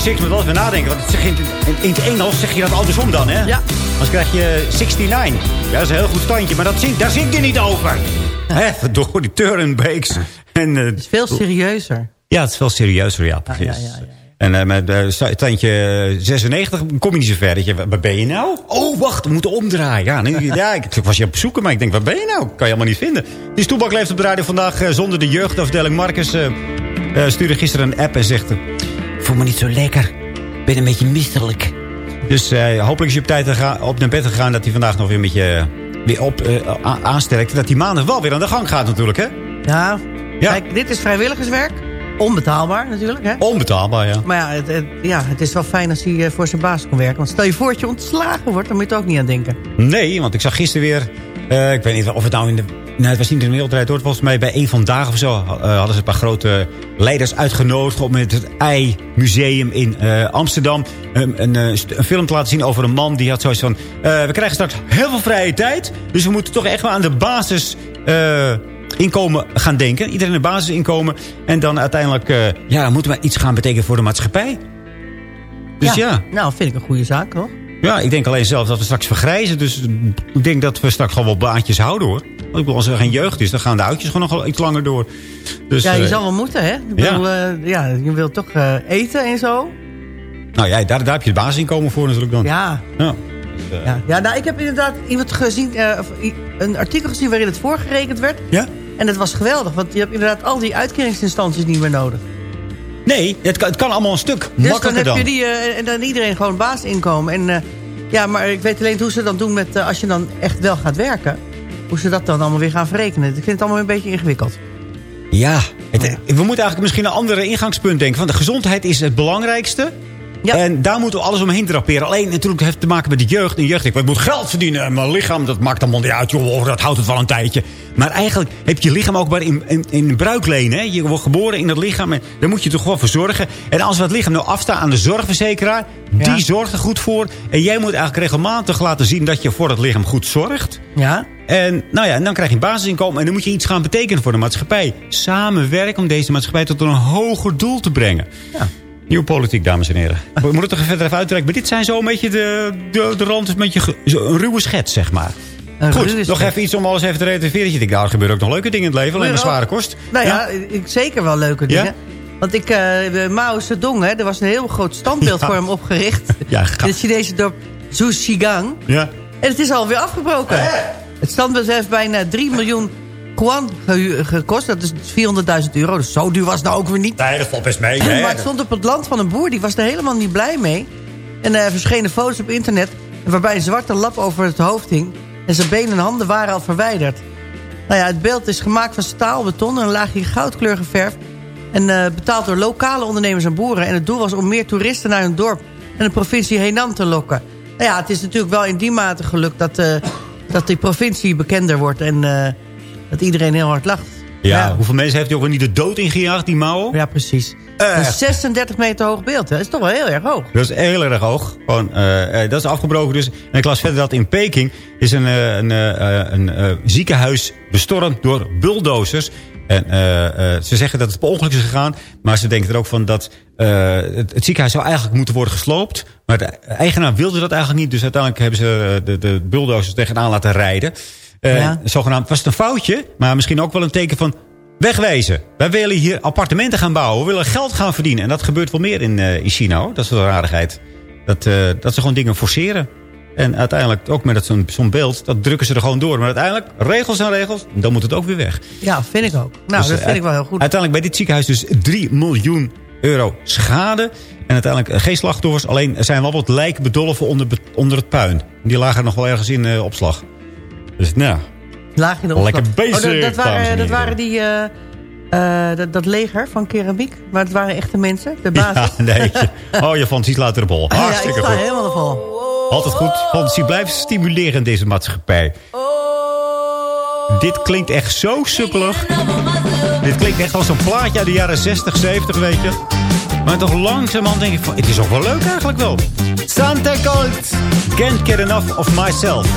96, moet wel even nadenken. Want het zeg je in, in, in het Engels zeg je dat andersom dan, hè? Ja. Anders krijg je 69. Ja, dat is een heel goed standje. Maar dat zingt, daar zingt hij niet over. Hè, door die Turnbeeks. En, eh, Het is veel serieuzer. ja, het is wel serieuzer, ja. Precies. ja, ja, ja. En eh, met uh, standje 96 kom je niet zo ver. Dat je, waar ben je nou? Oh, wacht, we moeten omdraaien. Ja, nu, ja ik, ik was je op zoeken, maar ik denk, waar ben je nou? Kan je helemaal niet vinden. Die Stoebak leeft op de radio vandaag eh, zonder de jeugdafdeling. Marcus eh, eh, stuurde gisteren een app en zegt... voel me niet zo lekker. Ik ben een beetje misselijk. Dus eh, hopelijk is je op tijd gaan- op naar bed gegaan... dat hij vandaag nog weer een beetje eh, weer op, a- aansterkt. Dat hij maandag wel weer aan de gang gaat natuurlijk, hè? Ja, kijk, dit is vrijwilligerswerk. Onbetaalbaar natuurlijk, hè? Onbetaalbaar, ja. Maar ja het, het- ja, het is wel fijn als hij voor zijn baas kan werken. Want stel je voor dat je ontslagen wordt, dan moet je er ook niet aan denken. Nee, want ik zag gisteren weer... eh, ik weet niet of het nou in de... Nee, het was niet in de wereldrijd hoor. Volgens mij bij een vandaag of zo eh, hadden ze een paar grote leiders uitgenodigd... om met het Ei-museum in eh, Amsterdam een, een, eh, een film te laten zien over een man... die had zoiets van... we krijgen straks heel veel vrije tijd... dus we moeten toch echt wel aan de basis... inkomen gaan denken. Iedereen een basisinkomen. En dan uiteindelijk... ja, moeten we iets gaan betekenen voor de maatschappij. Dus ja. Nou, vind ik een goede zaak, hoor. Ja, ik denk alleen zelf dat we straks vergrijzen. Dus ik denk dat we straks gewoon wel baantjes houden hoor. Want ik bedoel, als er geen jeugd is, dan gaan de oudjes gewoon nog iets langer door. Dus, ja, je eh, zal wel moeten, hè? Ik ja. eh, ja, je wilt toch eh, eten en zo. Nou ja, daar, daar heb je het basisinkomen voor natuurlijk dan. Ja. Ja. Ja, ja nou, ik heb inderdaad iemand gezien, een artikel gezien waarin het voorgerekend werd. Ja? En dat was geweldig, want je hebt inderdaad al die uitkeringsinstanties niet meer nodig. Nee, het kan, het kan allemaal een stuk Dus dan makkelijker heb dan. je die, en dan iedereen gewoon basisinkomen. En ja, maar ik weet alleen hoe ze dat doen met, als je dan echt wel gaat werken. Hoe ze dat dan allemaal weer gaan verrekenen. Ik vind het allemaal een beetje ingewikkeld. Ja, het, we moeten eigenlijk misschien een andere ingangspunt denken. Want de gezondheid is het belangrijkste. En daar moeten we alles omheen draperen. Alleen natuurlijk heeft het te maken met de jeugd. En de jeugd ik moet geld verdienen. En mijn lichaam, dat maakt allemaal niet uit. Joh, dat houdt het wel een tijdje. Maar eigenlijk heb je lichaam ook maar in, in, in bruikleen. Hè? Je wordt geboren in dat lichaam. En daar moet je toch wel voor zorgen. En als we het lichaam nou afstaan aan de zorgverzekeraar. Die zorgt er goed voor. En jij moet eigenlijk regelmatig laten zien dat je voor het lichaam goed zorgt. Ja. En, nou ja, en dan krijg je een basisinkomen. En dan moet je iets gaan betekenen voor de maatschappij. Samenwerken om deze maatschappij tot een hoger doel te brengen. Ja. Nieuwe politiek, dames en heren. We moeten het toch verder even uitreiken. Maar dit zijn zo een beetje de, de, de rand, een beetje een ruwe schets, zeg maar. Een Goed, nog even iets om alles even te relativeren. Denkt, nou, er gebeuren ook nog leuke dingen in het leven. Alleen maar zware kost. Nou ja, ik, zeker wel leuke dingen. Want ik, de Mao Zedong, hè, er was een heel groot standbeeld Ja. voor hem opgericht. Ja, in het Chinese dorp Zhuxigang. Ja. En het is alweer afgebroken. Het standbeeld heeft bijna 3 miljoen gehu- gekost. Dat is 400.000 euro. Dus zo duur was het nou ook weer niet. Nee, dat valt best mee. maar het stond op het land van een boer. Die was er helemaal niet blij mee. En er verschenen foto's op internet... waarbij een zwarte lap over het hoofd hing... en zijn benen en handen waren al verwijderd. Nou ja, het beeld is gemaakt van staal, beton... en een laagje goudkleur geverfd... en eh, betaald door lokale ondernemers en boeren. En het doel was om meer toeristen naar hun dorp... en de provincie Henan te lokken. Nou ja, het is natuurlijk wel in die mate gelukt... dat, eh, dat die provincie bekender wordt... en eh, dat iedereen heel hard lacht. Ja, hoeveel mensen heeft hij ook niet de dood ingejaagd, die Mao? Ja, precies. Een 36 meter hoog beeld, hè? Dat is toch wel heel erg hoog. Dat is heel erg hoog. Gewoon, eh, eh, dat is afgebroken dus. En ik las verder dat in Peking is een, een, een ziekenhuis bestormd door bulldozers. En eh, eh, ze zeggen dat het per ongeluk is gegaan. Maar ze denken er ook van dat eh, het, het ziekenhuis zou eigenlijk moeten worden gesloopt. Maar de eigenaar wilde dat eigenlijk niet. Dus uiteindelijk hebben ze de, de bulldozers tegenaan laten rijden. Ja. Zogenaamd was het een foutje. Maar misschien ook wel een teken van wegwezen. Wij willen hier appartementen gaan bouwen. We willen geld gaan verdienen. En dat gebeurt wel meer in, in China hoor. Dat is wel een rarigheid. Dat, dat ze gewoon dingen forceren. En uiteindelijk ook met dat zo'n beeld, dat drukken ze er gewoon door. Maar uiteindelijk, regels zijn regels, dan moet het ook weer weg. Ja, vind ik ook. Nou, Dus, dat eh, vind ik wel heel goed. Uiteindelijk bij dit ziekenhuis dus 3 miljoen euro schade. En uiteindelijk eh, geen slachtoffers. Alleen er zijn wel wat lijken bedolven onder, onder het puin. Die lagen nog wel ergens in eh, opslag. Dus nou, Laag in de Lekker opslag. bezig, Oh, dat, waren, dat waren die... dat, dat leger van keramiek. Maar het waren echte mensen, de basis. ja, nee. Oh, je fantasie laat erop hol. ja, ik Hartstikke sta goed. helemaal vol. Altijd goed. Fantasie blijft stimuleren deze maatschappij. Dit klinkt echt zo sukkelig. Dit klinkt echt als een plaatje uit de jaren 60, 70, weet je. Maar toch langzamerhand denk ik van... Het is ook wel leuk eigenlijk wel. Santa Cold. Can't get enough of myself.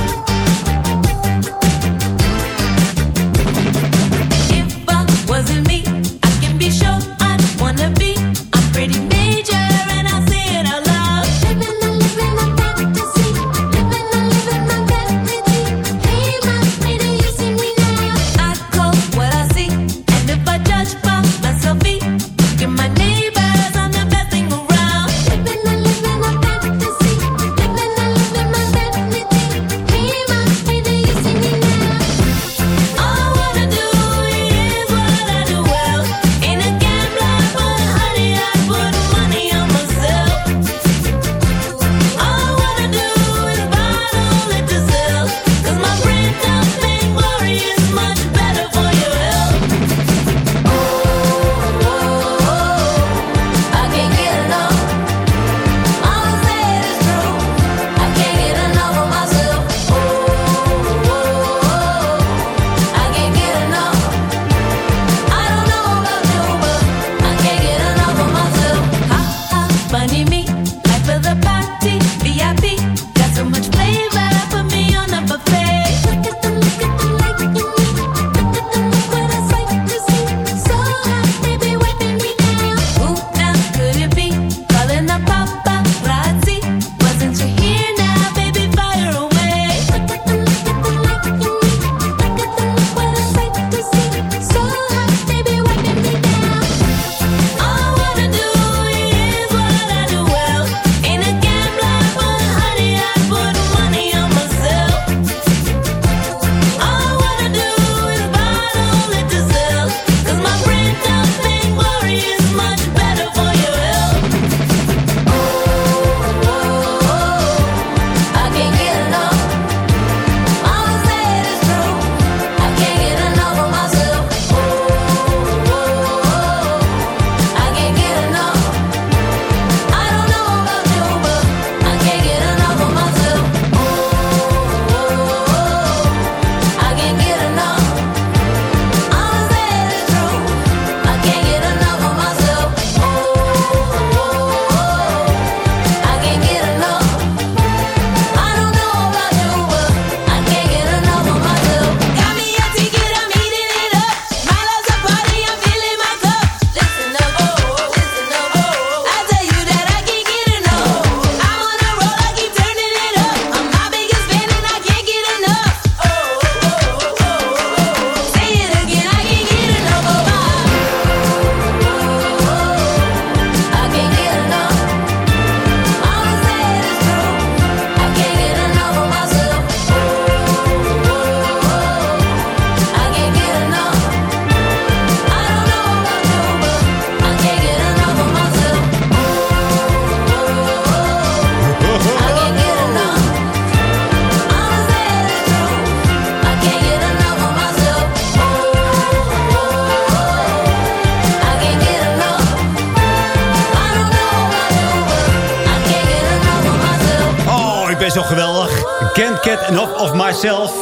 Can't Get Enough of Myself.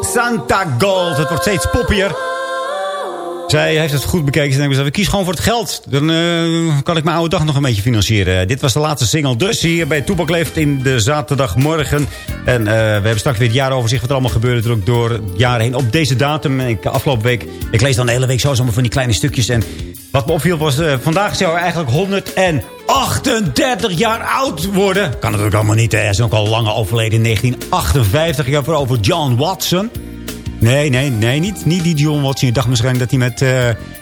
Santa Gold. Het wordt steeds poppier. Zij heeft het goed bekeken. Ze denkt, ik kies gewoon voor het geld. Dan eh, kan ik mijn oude dag nog een beetje financieren. Dit was de laatste single dus hier bij Toepak Leeft in de zaterdagmorgen. En eh, we hebben straks weer het jaaroverzicht wat er allemaal gebeurde door het jaar heen. Op deze datum, ik, afgelopen week, ik lees dan de hele week zo zomaar van die kleine stukjes. En wat me opviel was, eh, vandaag zou hij eigenlijk 138 jaar oud worden. Kan natuurlijk allemaal niet, hè. hij is ook al lang overleden in 1958. Ik heb het over John Watson. Nee, nee, nee, niet, niet die John Watson. Je dacht misschien dat hij met uh,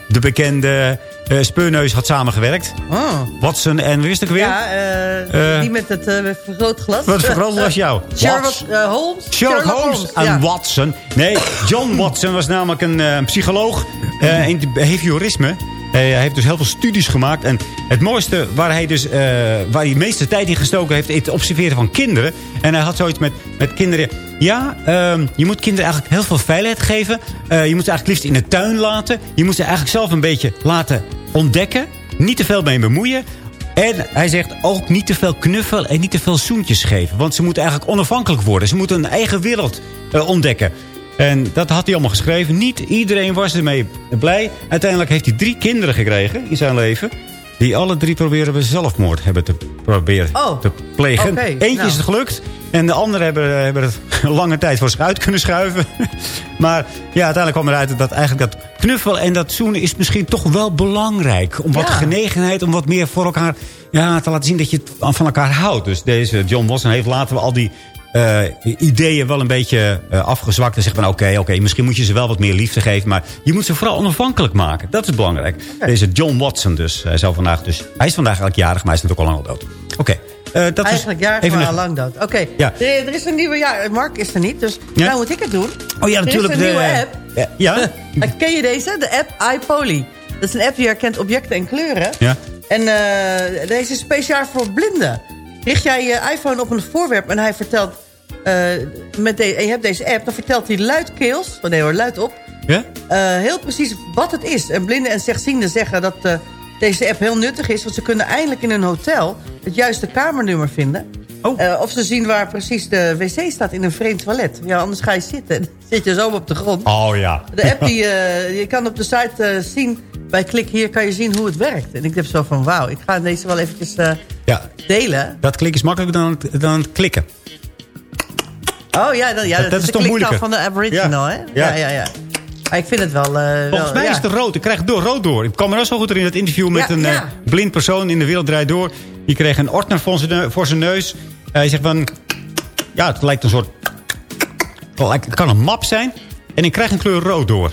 de bekende uh, speurneus had samengewerkt. Oh. Watson en wie is het ook weer? Ja, uh, die met het vergrootglas. Wat vergrootglas jou? Sherlock Holmes. Sherlock, Holmes, Holmes en ja. Watson. Nee, John Watson was namelijk een psycholoog in het behaviorisme. Hij heeft dus heel veel studies gemaakt. En het mooiste waar hij dus waar hij de meeste tijd in gestoken heeft... is het observeren van kinderen. En hij had zoiets met, met kinderen... Ja, um, je moet kinderen eigenlijk heel veel veiligheid geven. Uh, je moet ze eigenlijk liefst in de tuin laten. Je moet ze eigenlijk zelf een beetje laten ontdekken. Niet te veel mee bemoeien. En hij zegt ook niet te veel knuffel en niet te veel zoentjes geven. Want ze moeten eigenlijk onafhankelijk worden. Ze moeten een eigen wereld ontdekken. En dat had hij allemaal geschreven. Niet iedereen was ermee blij. Uiteindelijk heeft hij drie kinderen gekregen in zijn leven. Die alle drie proberen we zelfmoord hebben te proberen oh, te plegen. Okay, Eentje nou. is het gelukt. En de anderen hebben, hebben het lange tijd voor zich uit kunnen schuiven. maar ja, uiteindelijk kwam eruit dat eigenlijk dat knuffel en dat zoenen is misschien toch wel belangrijk. Om wat Ja. genegenheid, om wat meer voor elkaar ja, te laten zien dat je het van elkaar houdt. Dus deze John Watson heeft later al die eh, ideeën wel een beetje eh, afgezwakt. En zegt van oké, oké, misschien moet je ze wel wat meer liefde geven. Maar je moet ze vooral onafhankelijk maken. Dat is belangrijk. Deze John Watson dus. Hij, zou vandaag dus. hij is vandaag eigenlijk jarig, maar hij is natuurlijk al lang al dood. Oké. eh, dat Eigenlijk is jaar een- lang dood. Oké, Ja. er, er is een nieuwe jaar. Mark is er niet, dus Ja. nou moet ik het doen. Oh ja, natuurlijk. Er is een de- nieuwe app. Ja? Ja? Ken je deze? De app iPoly. Dat is een app die herkent objecten en kleuren. ja. En deze is speciaal voor blinden. Richt jij je iPhone op een voorwerp en hij vertelt... eh, met de, en je hebt deze app, dan vertelt hij luidkeels... Oh nee hoor, luid op. Ja? eh, heel precies wat het is. En blinden en slechtzienden zeggen dat eh, deze app heel nuttig is... want ze kunnen eindelijk in hun hotel het juiste kamernummer vinden. Eh, of ze zien waar precies de wc staat in een vreemd toilet. Ja, anders ga je zitten. Dan zit je zo op de grond. Oh ja. De app die je kan op de site zien... bij klik hier kan je zien hoe het werkt. En ik heb zo van, wauw, ik ga deze wel eventjes ja. delen. Dat klikken is makkelijker dan, dan het klikken. Oh ja, dan, ja Dat- dat, dat is is de toch moeilijker? van de aboriginal, hè? Ja. Ja, ja. Maar ik vind het wel... eh, Volgens wel, mij ja. is het rood. Ik krijg het door, rood door. Ik kwam er ook zo goed in dat interview met Ja, een ja. eh, blind persoon in de wereld draait door. Die kreeg een ordner voor zijn, neus. Hij zegt van... Ja, het lijkt een soort... Het kan een map zijn. En ik krijg een kleur rood door.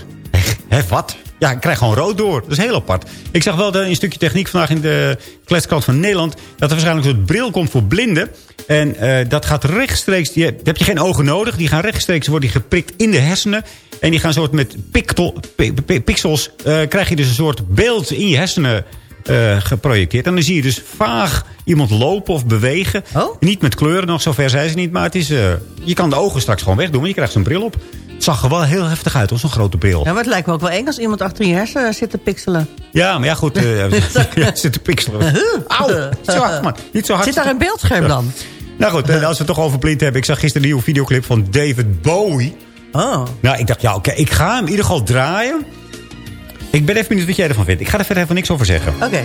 Hé, wat? Ja, ik krijg gewoon rood door. Dat is heel apart. Ik zag wel dat een stukje techniek vandaag in de kletskrant van Nederland... dat er waarschijnlijk een soort bril komt voor blinden. En eh, dat gaat rechtstreeks... Die, daar heb je geen ogen nodig. Die gaan rechtstreeks worden die geprikt in de hersenen. En die gaan soort met pixels... eh, krijg je dus een soort beeld in je hersenen eh, geprojecteerd. En dan zie je dus vaag iemand lopen of bewegen. Niet met kleuren, nog zover zijn ze niet. Maar het is, je kan de ogen straks gewoon wegdoen. Maar je krijgt zo'n bril op. Het zag er wel heel heftig uit, hoor, zo'n grote bril. Ja, maar het lijkt me ook wel eng als iemand achter je hersenen zit te pixelen. Ja, maar ja, goed. ja, zit te pixelen. Auw, zo hard, man. Niet zo hard. Zit daar een beeldscherm dan? Nou goed, eh, als we het toch over blind hebben. Ik zag gisteren een nieuwe videoclip van David Bowie. Oh. Nou, ik dacht, ja, oké, ik ga hem in ieder geval draaien. Ik ben even benieuwd wat jij ervan vindt. Ik ga er verder even niks over zeggen. Oké.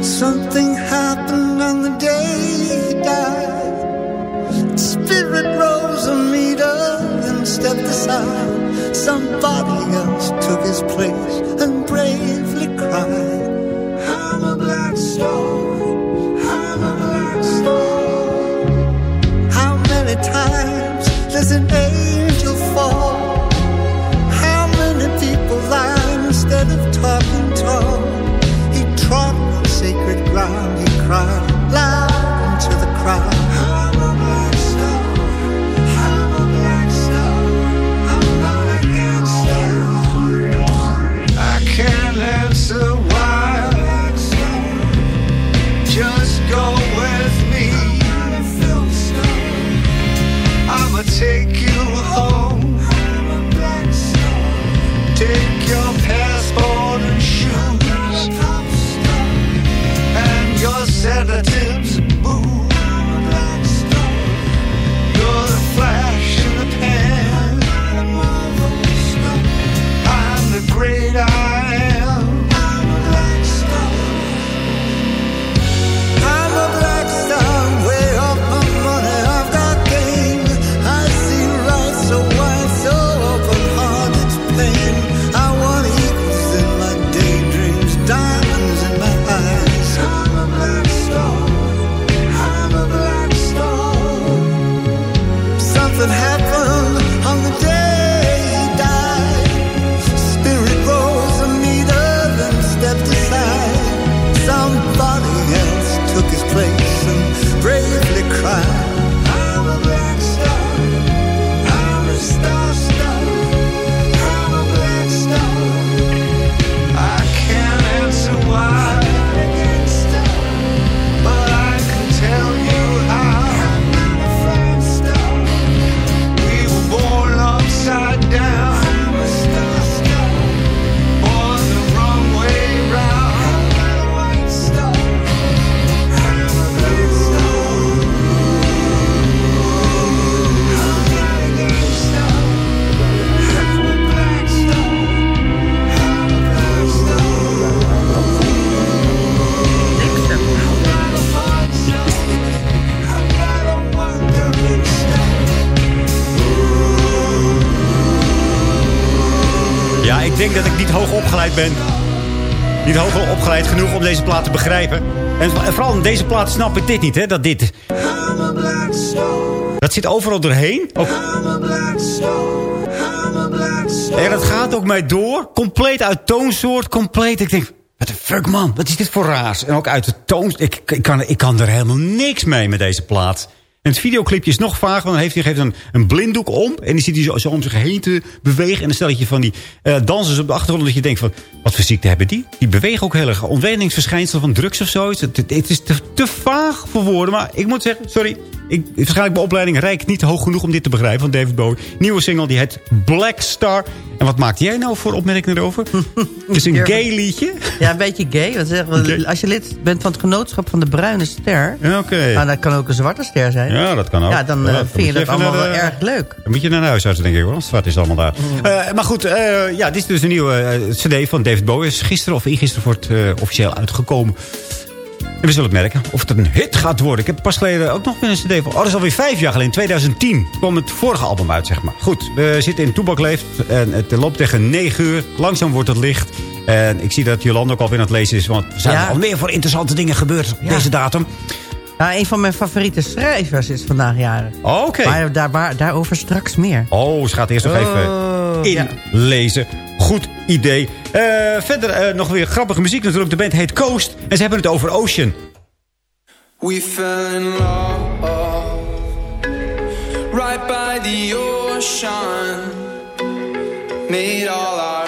Something happened on the day he died. Spirit rose a meter and stepped aside. Somebody else took his place and bravely cried. I'm a black star. Times does an angel fall? How many people lie instead of talking tall? He trod on sacred ground, he cried loud into the crowd. I'm a black and your begrijpen. En, vooral in deze plaat snap ik dit niet, hè. Dat dit... Dat zit overal doorheen. En dat gaat ook mij door. Compleet uit toonsoort. Compleet. Ik denk, wat de fuck man, wat is dit voor raars? En ook uit de toon. Ik, ik, kan, ik kan er helemaal niks mee met deze plaat. En het videoclipje is nog vaag, want dan heeft hij geeft een, een blinddoek om. En die zit hij zo, om zich heen te bewegen. En dan stel je van die uh, dansers op de achtergrond. Dat je denkt van, wat voor ziekte hebben die? Die bewegen ook heel erg. Ontwenningsverschijnsel van drugs of zoiets. Het, het is te, te, vaag voor woorden. Maar ik moet zeggen, sorry. Ik, waarschijnlijk mijn opleiding rijkt niet hoog genoeg om dit te begrijpen van David Bowie. Nieuwe single, die heet Black Star. En wat maakt jij nou voor opmerking erover? het is een gay liedje. Ja, een beetje gay. Want zeg, okay. Als je lid bent van het genootschap van de Bruine Ster... Ja, okay. nou, dat kan ook een zwarte ster zijn. Ja, dat kan ook. Ja, dan, dan vind je dat allemaal wel erg leuk. Dan moet je naar de huisarts, denk ik hoor. Zwart is allemaal daar. Mm. Uh, maar goed, uh, ja, dit is dus een nieuwe cd van David Bowie. Is gisteren of eergisteren wordt officieel uitgekomen. En we zullen merken of het een hit gaat worden. Ik heb pas geleden ook nog een cd van... Oh, dat is alweer vijf jaar geleden. 2010 kwam het vorige album uit, zeg maar. Goed, we zitten in Toebak Leeft. En het loopt tegen 9 uur. Langzaam wordt het licht. En ik zie dat Jolanda ook alweer aan het lezen is. Want er zijn ja. al meer voor interessante dingen gebeurd op ja. deze datum. Nou, een van mijn favoriete schrijvers is vandaag jaren. Oh, Oké. Okay. Maar daar, waar, daarover straks meer. Oh, ze gaat eerst nog oh, even inlezen. Ja. Goed idee. Uh, verder uh, nog weer grappige muziek natuurlijk. De band heet Coast. En ze hebben het over Ocean. We fell in love Right by the ocean Made all our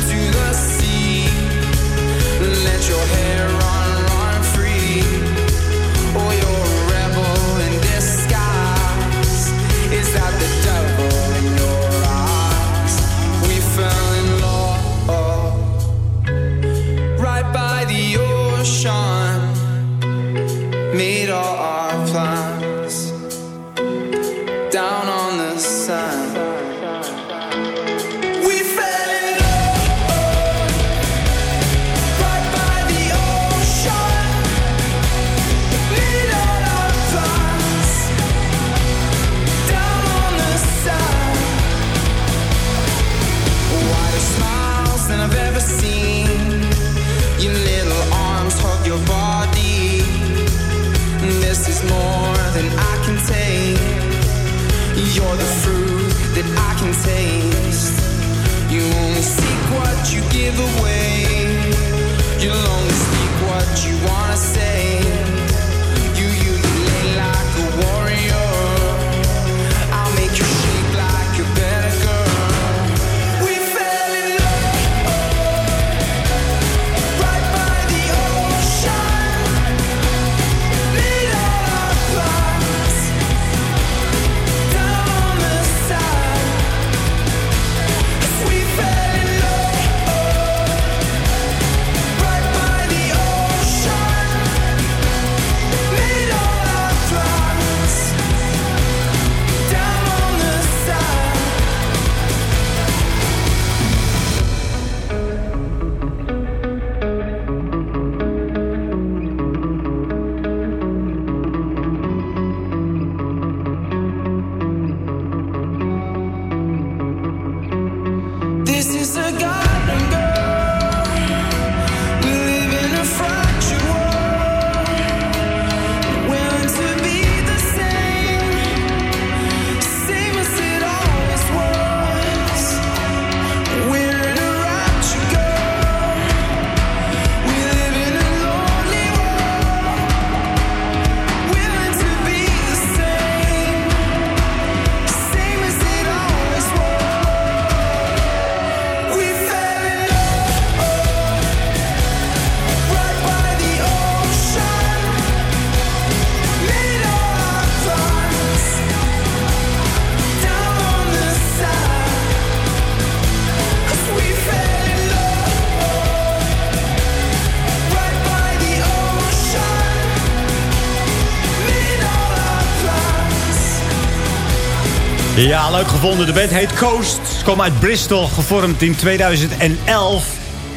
Ja, leuk gevonden. De band heet Coast. Ze komen uit Bristol, gevormd in 2011.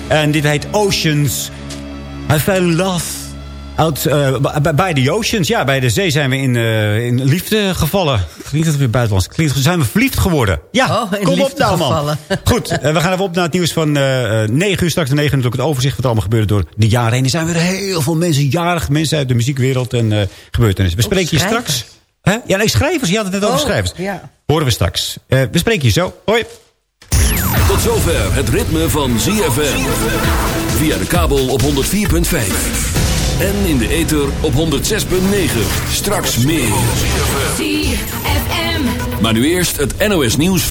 En dit heet Oceans. I fell in love. Out, eh, bij de Oceans, ja, bij de zee zijn we in, eh, in liefde gevallen. Klinkt dat weer buitenlands? Klinkt, zijn we verliefd geworden? Ja, Oh, in kom op liefde nou man. Goed, eh, we gaan even op naar het nieuws van eh eh, 9 uur. Straks de 9 uur natuurlijk het overzicht wat er allemaal gebeurde door de jaren heen. Er zijn weer heel veel mensen, jarig mensen uit de muziekwereld en eh, gebeurtenissen. We spreken je straks. Hè? Ja, nee, schrijvers. Je had het net over Oh, schrijvers. ja. Horen we straks. Eh, we spreken je zo. Hoi. Tot zover het ritme van ZFM. Via de kabel op 104.5. En in de ether op 106.9. Straks meer. ZFM. Maar nu eerst het NOS nieuws.